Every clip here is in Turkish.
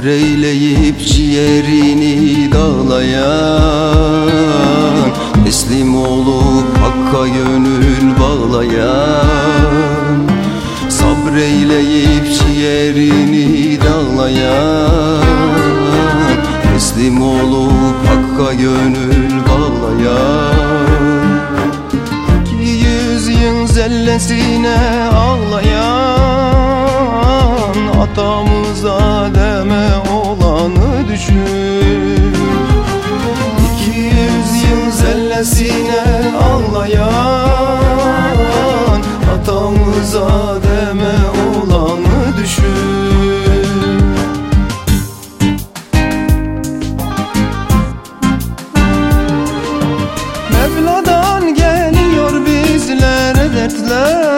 Sabreyleyip ciğerini dağlayan Teslim olup hakka gönül bağlayan Sabreyleyip ciğerini dağlayan Teslim olup hakka gönül bağlayan İki yüzyıl zellesine ağlayan Atamız Adem'e olanı düşün. İki yüzyıl zellesine ağlayan Atamız Adem'e olanı düşün. Mevla'dan geliyor bizlere dertler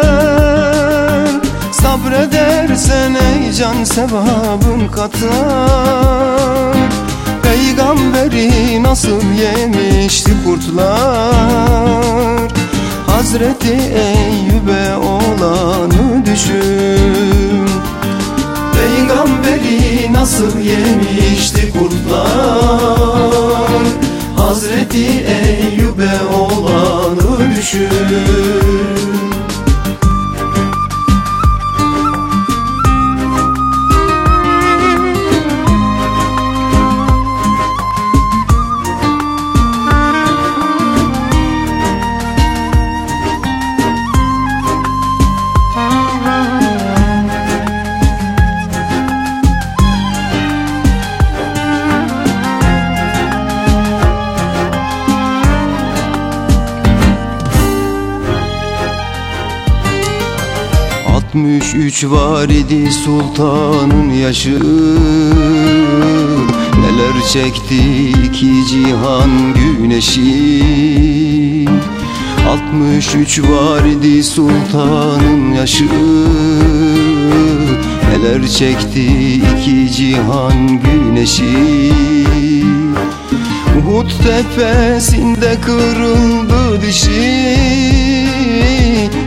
can sevabın katar. Peygamberi nasıl yemişti kurtlar? Hazreti Eyüp'e olanı düşün. Peygamberi nasıl yemişti 63 var idi sultanın yaşı. Neler çekti iki cihan güneşi? 63 var idi sultanın yaşı. Neler çekti iki cihan güneşi? Uhud tepesinde kırıldı dişi.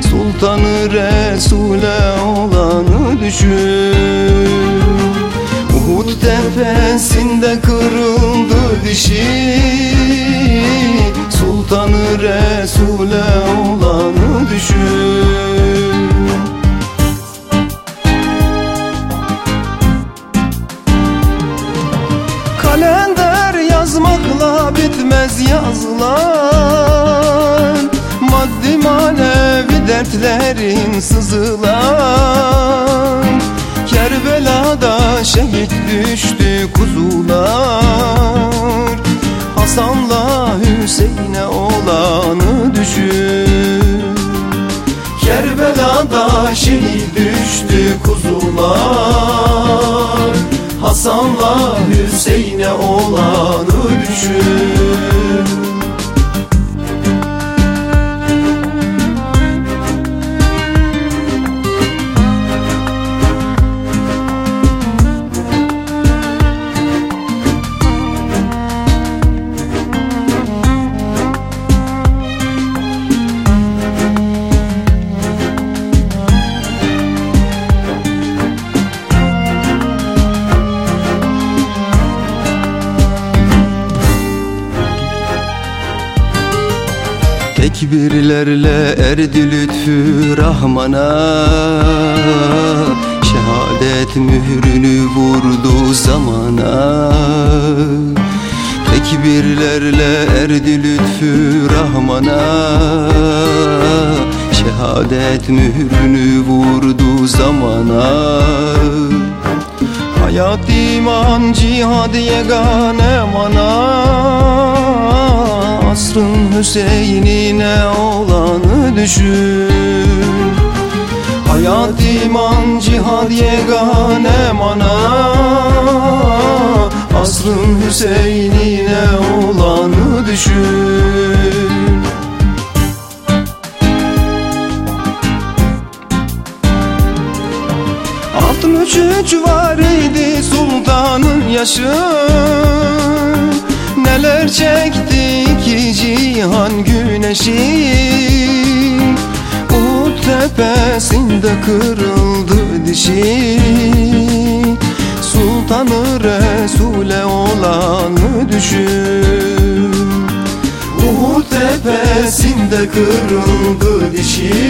Sultanı Resul'e olanı düşün. Uhud tepesinde kırıldı dişi. Sultanı Resul'e olanı dertlerin sızılar Kerbela'da şehit düştü kuzular. Hasan'la Hüseyin'e olanı düşün Kerbela'da şehit düştü kuzular. Hasan'la Hüseyin'e olanı düşün Tekbirlerle erdi lütfü Rahman'a. Şehadet mührünü vurdu zamana. Tekbirlerle erdi lütfü Rahman'a. Şehadet mührünü vurdu zamana. Hayat iman cihad yegane mana Asrın Hüseyin'ine olanı düşün. Hayat iman cihad yegane mana. Asrın Hüseyin'ine olanı düşün. Altın üç üç var idi sultanın yaşı. Neler çekti iki cihan güneşi Uhud tepesinde kırıldı dişi. Sultan Sultanı Resul'e olanı düşün Uhud tepesinde kırıldı dişi